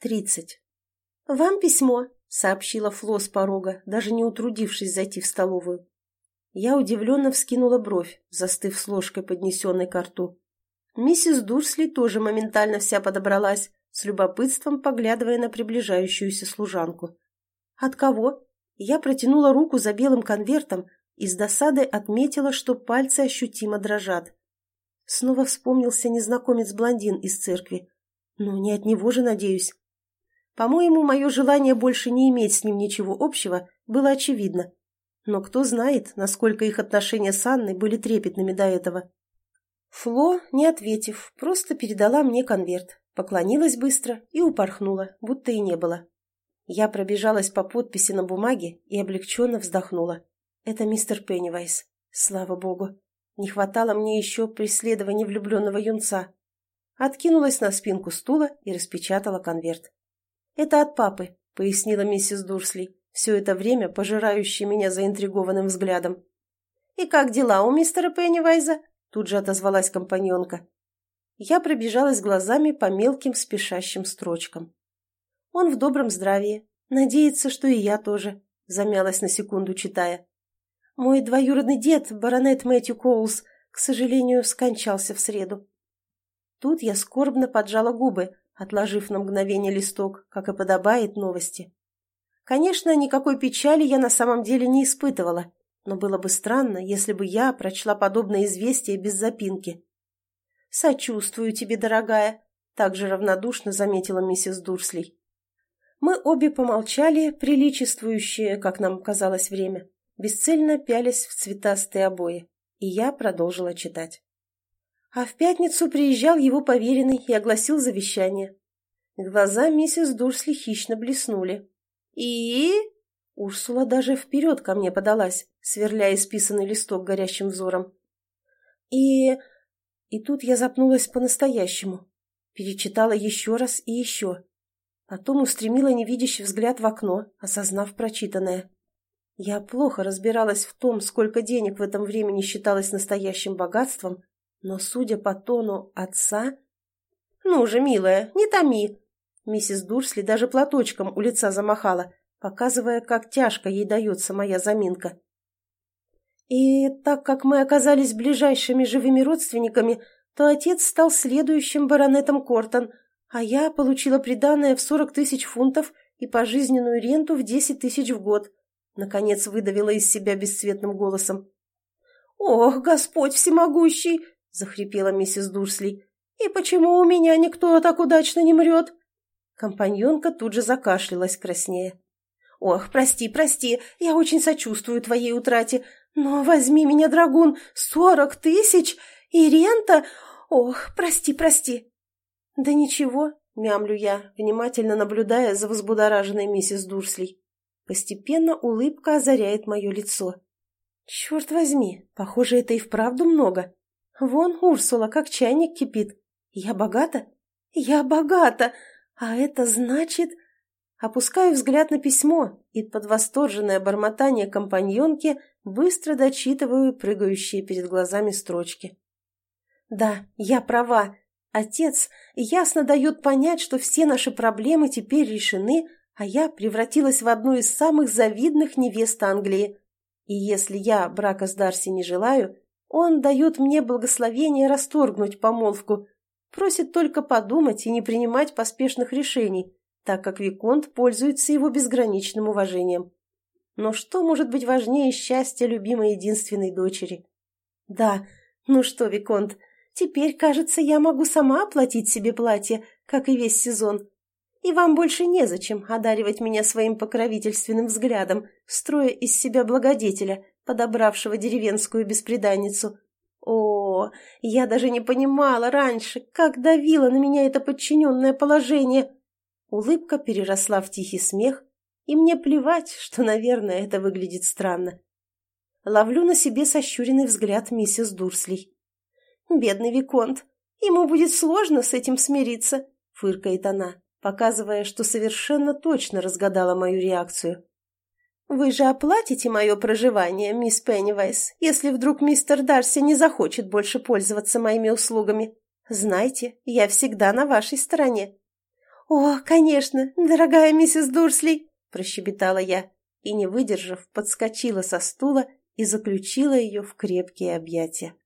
Тридцать. «Вам письмо», — сообщила Фло с порога, даже не утрудившись зайти в столовую. Я удивленно вскинула бровь, застыв с ложкой, поднесенной к рту. Миссис Дурсли тоже моментально вся подобралась, с любопытством поглядывая на приближающуюся служанку. «От кого?» Я протянула руку за белым конвертом и с досадой отметила, что пальцы ощутимо дрожат. Снова вспомнился незнакомец-блондин из церкви. Ну, не от него же, надеюсь. По-моему, мое желание больше не иметь с ним ничего общего было очевидно. Но кто знает, насколько их отношения с Анной были трепетными до этого. Фло, не ответив, просто передала мне конверт, поклонилась быстро и упорхнула, будто и не было. Я пробежалась по подписи на бумаге и облегченно вздохнула. Это мистер Пеннивайз. Слава богу. Не хватало мне еще преследования влюбленного юнца. Откинулась на спинку стула и распечатала конверт. «Это от папы», — пояснила миссис Дурсли, все это время пожирающий меня заинтригованным взглядом. «И как дела у мистера Пеннивайза?» — тут же отозвалась компаньонка. Я пробежалась глазами по мелким спешащим строчкам. «Он в добром здравии. Надеется, что и я тоже», — замялась на секунду, читая. «Мой двоюродный дед, баронет Мэтью Коулс, к сожалению, скончался в среду. Тут я скорбно поджала губы, отложив на мгновение листок, как и подобает новости. Конечно, никакой печали я на самом деле не испытывала, но было бы странно, если бы я прочла подобное известие без запинки. «Сочувствую тебе, дорогая», — также равнодушно заметила миссис Дурслей. Мы обе помолчали, приличествующее, как нам казалось, время, бесцельно пялись в цветастые обои, и я продолжила читать. А в пятницу приезжал его поверенный и огласил завещание. Глаза миссис Дурсли хищно блеснули. «И?» Урсула даже вперед ко мне подалась, сверляя исписанный листок горящим взором. «И...» И тут я запнулась по-настоящему. Перечитала еще раз и еще. Потом устремила невидящий взгляд в окно, осознав прочитанное. Я плохо разбиралась в том, сколько денег в этом времени считалось настоящим богатством, но, судя по тону отца... «Ну же, милая, не томи!» Миссис Дурсли даже платочком у лица замахала, показывая, как тяжко ей дается моя заминка. И так как мы оказались ближайшими живыми родственниками, то отец стал следующим баронетом Кортон, а я получила приданное в сорок тысяч фунтов и пожизненную ренту в десять тысяч в год. Наконец выдавила из себя бесцветным голосом. «Ох, Господь всемогущий! — захрипела миссис Дурсли. «И почему у меня никто так удачно не мрет?» Компаньонка тут же закашлялась краснее. «Ох, прости, прости, я очень сочувствую твоей утрате, но возьми меня, драгун, сорок тысяч и рента! Ох, прости, прости!» «Да ничего», — мямлю я, внимательно наблюдая за возбудораженной миссис Дурсли. Постепенно улыбка озаряет мое лицо. «Черт возьми, похоже, это и вправду много. Вон Урсула, как чайник кипит. Я богата? Я богата! А это значит... Опускаю взгляд на письмо и под восторженное бормотание компаньонки быстро дочитываю прыгающие перед глазами строчки. Да, я права. Отец ясно дает понять, что все наши проблемы теперь решены, а я превратилась в одну из самых завидных невест Англии. И если я брака с Дарси не желаю, он дает мне благословение расторгнуть помолвку, просит только подумать и не принимать поспешных решений, так как Виконт пользуется его безграничным уважением. Но что может быть важнее счастья любимой единственной дочери? Да, ну что, Виконт, теперь, кажется, я могу сама оплатить себе платье, как и весь сезон. И вам больше незачем одаривать меня своим покровительственным взглядом, строя из себя благодетеля, подобравшего деревенскую беспреданницу. О, я даже не понимала раньше, как давило на меня это подчиненное положение. Улыбка переросла в тихий смех, и мне плевать, что, наверное, это выглядит странно. Ловлю на себе сощуренный взгляд миссис Дурслей. «Бедный Виконт, ему будет сложно с этим смириться», — фыркает она, показывая, что совершенно точно разгадала мою реакцию. «Вы же оплатите мое проживание, мисс Пеннивайс, если вдруг мистер Дарси не захочет больше пользоваться моими услугами. Знайте, я всегда на вашей стороне». «О, конечно, дорогая миссис Дурсли!» – прощебетала я и, не выдержав, подскочила со стула и заключила ее в крепкие объятия.